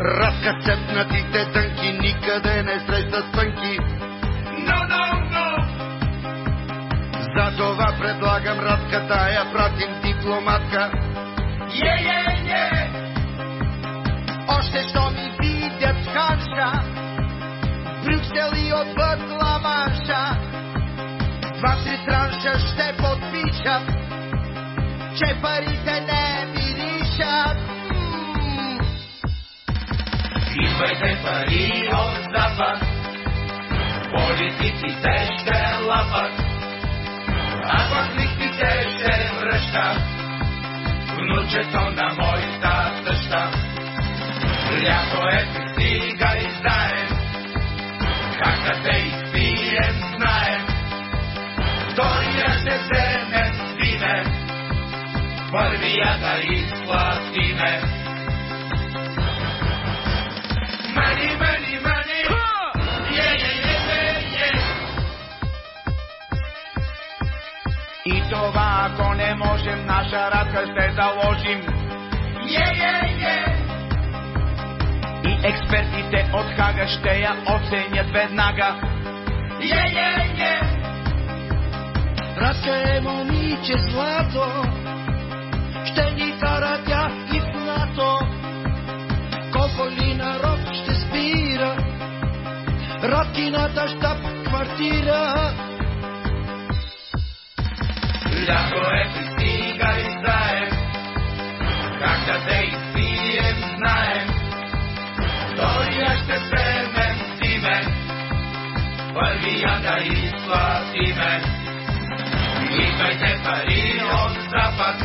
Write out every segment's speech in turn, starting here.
Кацепнатите тънки никъде не срещат спънки. No, no, no! Затова предлагам Радката, я пратим дипломатка. Е, е, е! Още що ми видят ханша, Брюксел и отвъд Ламанша. Два-три транша ще подпишат, че парите не миришат. Пари от запад, политиците ще лапат, а лихвите ще връща, внучето на моята тъща. Лято е стига и знаем, как да те изпием знаем, втория ще вземем свине, първия да изплатиме. И това, ако не можем, наша радка ще заложим. Yeah, yeah, yeah. И експертите от Хага ще я оценят веднага. Yeah, yeah, yeah. Радка е момиче злато, ще ни кара тя и в НАТО. Колко ли народ ще спира, Радкината щаб квартира. Лято е пристига и знаем, как да изпием знаем. Втория ще вземем зимен, първия да изплатиме. Идвайте пари от запад,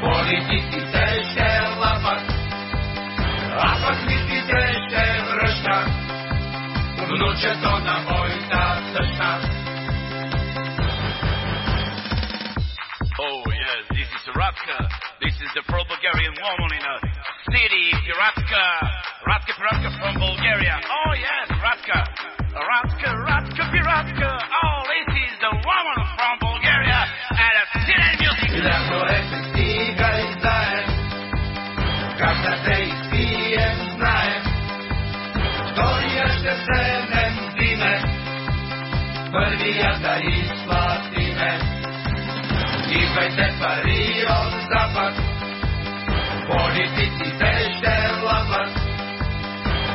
политиците ще лапат, а пък лихвите ще връща, внучето на моята this is Radka. This is the pro Bulgarian woman in a city, Piratka. Radka Piratka from Bulgaria. Oh yes, Radka. Radka, Radka, Piratka. Oh, this is the woman from Bulgaria and a city music. Лято е пристига и знаем, как да те изпием знаем. Втория ще вземем зимен, първия да изплатиме. Идвайте пари от запад, политиците ще лапат,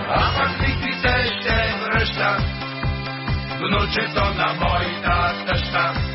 а пък лихвите ще връщат, внучето на моята тъща.